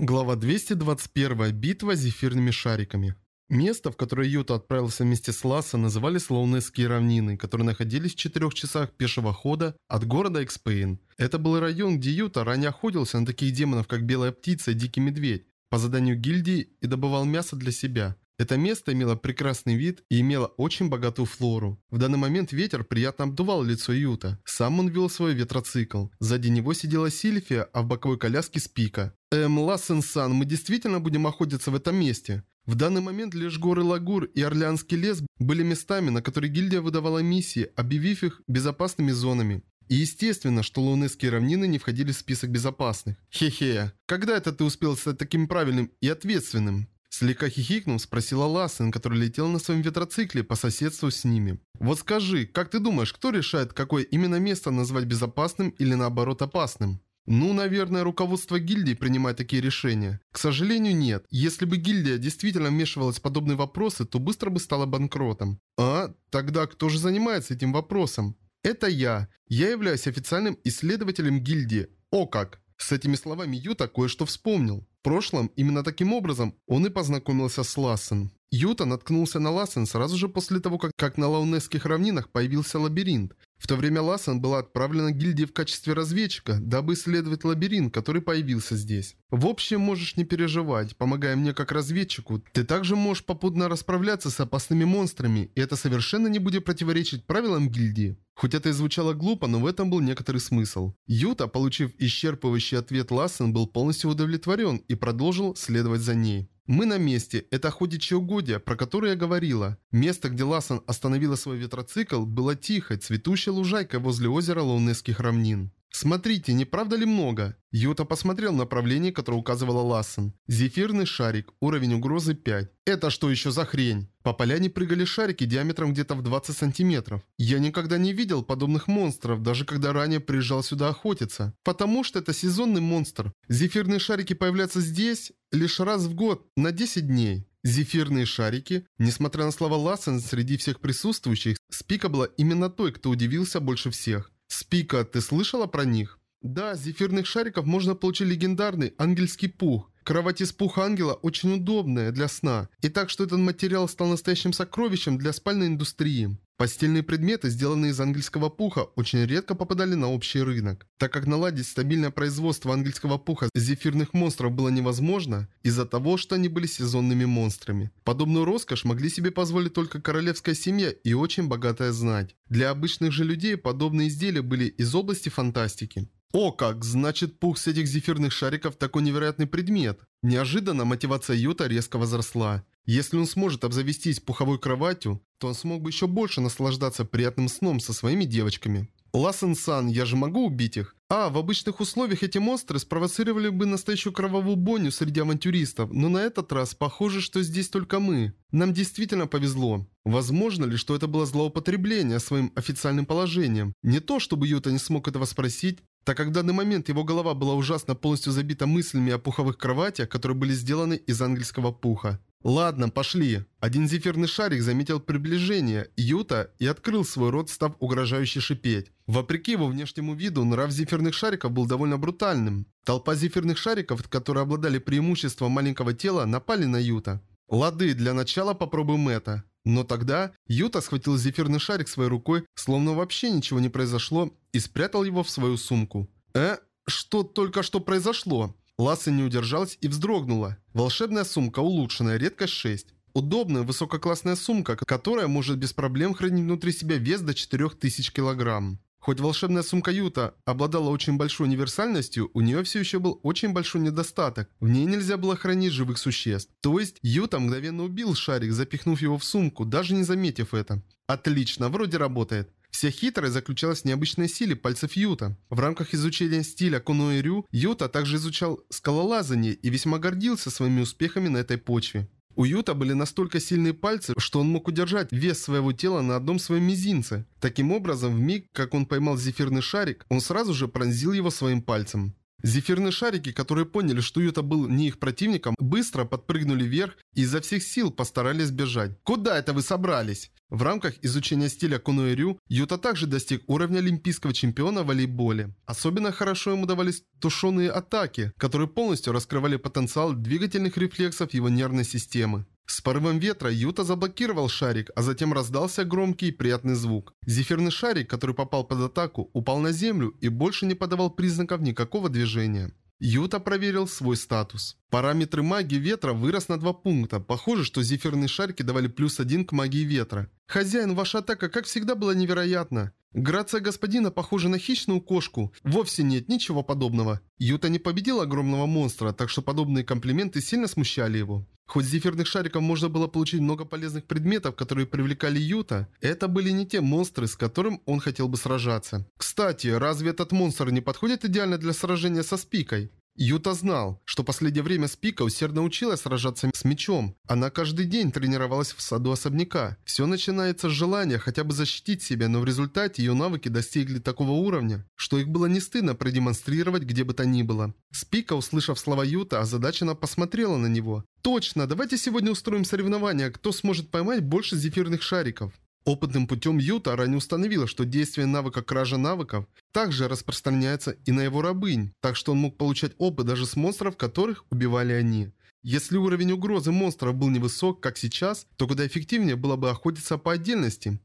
Глава 221. Битва с зефирными шариками. Место, в которое Юта отправился вместе с Ласса, назывались Лоунесские равнины, которые находились в четырех часах пешего хода от города Экспейн. Это был район, где Юта ранее охотился на таких демонов, как Белая Птица и Дикий Медведь, по заданию гильдии и добывал мясо для себя. Это место имело прекрасный вид и имело очень богатую флору. В данный момент ветер приятно обдувал лицо Юта. Сам он вел свой ветроцикл. Сзади него сидела Сильфия, а в боковой коляске Спика. Эм, Лассен-сан, мы действительно будем охотиться в этом месте? В данный момент лишь горы Лагур и Орлеанский лес были местами, на которые гильдия выдавала миссии, объявив их безопасными зонами. И естественно, что лунесские равнины не входили в список безопасных. Хе-хе, когда это ты успел стать таким правильным и ответственным? Слегка хихикнув, спросила Лассен, который летел на своем ветроцикле по соседству с ними. «Вот скажи, как ты думаешь, кто решает, какое именно место назвать безопасным или наоборот опасным?» Ну, наверное, руководство гильдии принимает такие решения. К сожалению, нет. Если бы гильдия действительно вмешивалась в подобные вопросы, то быстро бы стала банкротом. А? Тогда кто же занимается этим вопросом? Это я. Я являюсь официальным исследователем гильдии. О как! С этими словами Юта кое-что вспомнил. В прошлом именно таким образом он и познакомился с Лассен. Юта наткнулся на Лассен сразу же после того, как, как на Лаунесских равнинах появился лабиринт. В то время Лассен была отправлена гильдии в качестве разведчика, дабы исследовать лабиринт, который появился здесь. В общем, можешь не переживать, помогая мне как разведчику, ты также можешь попутно расправляться с опасными монстрами, и это совершенно не будет противоречить правилам гильдии. Хоть это и звучало глупо, но в этом был некоторый смысл. Юта, получив исчерпывающий ответ Лассен, был полностью удовлетворен и продолжил следовать за ней. Мы на месте. Это охотничье угодья, про которое я говорила. Место, где Лассен остановила свой ветроцикл, было тихой, цветущей лужайкой возле озера Лоунесских равнин. Смотрите, не правда ли много? Юта посмотрел направление, которое указывала Лассен. Зефирный шарик, уровень угрозы 5. Это что еще за хрень? По поляне прыгали шарики диаметром где-то в 20 сантиметров. Я никогда не видел подобных монстров, даже когда ранее приезжал сюда охотиться. Потому что это сезонный монстр. Зефирные шарики появляются здесь лишь раз в год, на 10 дней. Зефирные шарики. Несмотря на слова Лассен, среди всех присутствующих, Спика была именно той, кто удивился больше всех. Спика, ты слышала про них? Да, с зефирных шариков можно получить легендарный ангельский пух. Кровать из пуха ангела очень удобная для сна. И так что этот материал стал настоящим сокровищем для спальной индустрии. Постельные предметы, сделанные из ангельского пуха, очень редко попадали на общий рынок. Так как наладить стабильное производство ангельского пуха с зефирных монстров было невозможно, из-за того, что они были сезонными монстрами. Подобную роскошь могли себе позволить только королевская семья и очень богатая знать. Для обычных же людей подобные изделия были из области фантастики. О как, значит пух с этих зефирных шариков такой невероятный предмет. Неожиданно мотивация Юта резко возросла. Если он сможет обзавестись пуховой кроватью, то он смог бы еще больше наслаждаться приятным сном со своими девочками. Лассен-сан, я же могу убить их? А, в обычных условиях эти монстры спровоцировали бы настоящую кровавую бойню среди авантюристов, но на этот раз похоже, что здесь только мы. Нам действительно повезло. Возможно ли, что это было злоупотребление своим официальным положением? Не то, чтобы Юта не смог этого спросить, так как в данный момент его голова была ужасно полностью забита мыслями о пуховых кроватях, которые были сделаны из ангельского пуха. Ладно, пошли. Один зефирный шарик заметил приближение Юта и открыл свой рот, став угрожающе шипеть. Вопреки его внешнему виду, нрав зефирных шариков был довольно брутальным. Толпа зефирных шариков, которые обладали преимуществом маленького тела, напали на Юта. Лады, для начала попробуем это. Но тогда Юта схватил зефирный шарик своей рукой, словно вообще ничего не произошло, и спрятал его в свою сумку. «Э? Что только что произошло?» Ласса не удержалась и вздрогнула. Волшебная сумка, улучшенная, редкость 6. Удобная, высококлассная сумка, которая может без проблем хранить внутри себя вес до 4000 килограмм. Хоть волшебная сумка Юта обладала очень большой универсальностью, у нее все еще был очень большой недостаток. В ней нельзя было хранить живых существ. То есть Юта мгновенно убил шарик, запихнув его в сумку, даже не заметив это. Отлично, вроде работает. Вся хитрость заключалась в необычной силе пальцев Юта. В рамках изучения стиля Куно Юта также изучал скалолазание и весьма гордился своими успехами на этой почве. У Юта были настолько сильные пальцы, что он мог удержать вес своего тела на одном своем мизинце. Таким образом, в миг, как он поймал зефирный шарик, он сразу же пронзил его своим пальцем. Зефирные шарики, которые поняли, что Юта был не их противником, быстро подпрыгнули вверх и изо всех сил постарались бежать. «Куда это вы собрались?» В рамках изучения стиля Кунуэрю Юта также достиг уровня олимпийского чемпиона в волейболе. Особенно хорошо ему давались тушеные атаки, которые полностью раскрывали потенциал двигательных рефлексов его нервной системы. С порывом ветра Юта заблокировал шарик, а затем раздался громкий и приятный звук. Зефирный шарик, который попал под атаку, упал на землю и больше не подавал признаков никакого движения. Юта проверил свой статус. Параметры магии ветра вырос на 2 пункта. Похоже, что зефирные шарики давали плюс 1 к магии ветра. Хозяин, ваша атака, как всегда, была невероятна. Грация господина похожа на хищную кошку. Вовсе нет ничего подобного. Юта не победил огромного монстра, так что подобные комплименты сильно смущали его. Хоть зефирных шариков можно было получить много полезных предметов, которые привлекали Юта, это были не те монстры, с которым он хотел бы сражаться. Кстати, разве этот монстр не подходит идеально для сражения со Спикой? Юта знал, что последнее время Спика усердно училась сражаться с мечом. Она каждый день тренировалась в саду особняка. Все начинается с желания хотя бы защитить себя, но в результате ее навыки достигли такого уровня, что их было не стыдно продемонстрировать где бы то ни было. Спика, услышав слова Юта, озадаченно посмотрела на него. «Точно, давайте сегодня устроим соревнование, кто сможет поймать больше зефирных шариков». Опытным путем Юта ранее установила, что действие навыка кража навыков также распространяется и на его рабынь, так что он мог получать опыт даже с монстров, которых убивали они. Если уровень угрозы монстров был невысок, как сейчас, то куда эффективнее было бы охотиться по отдельности.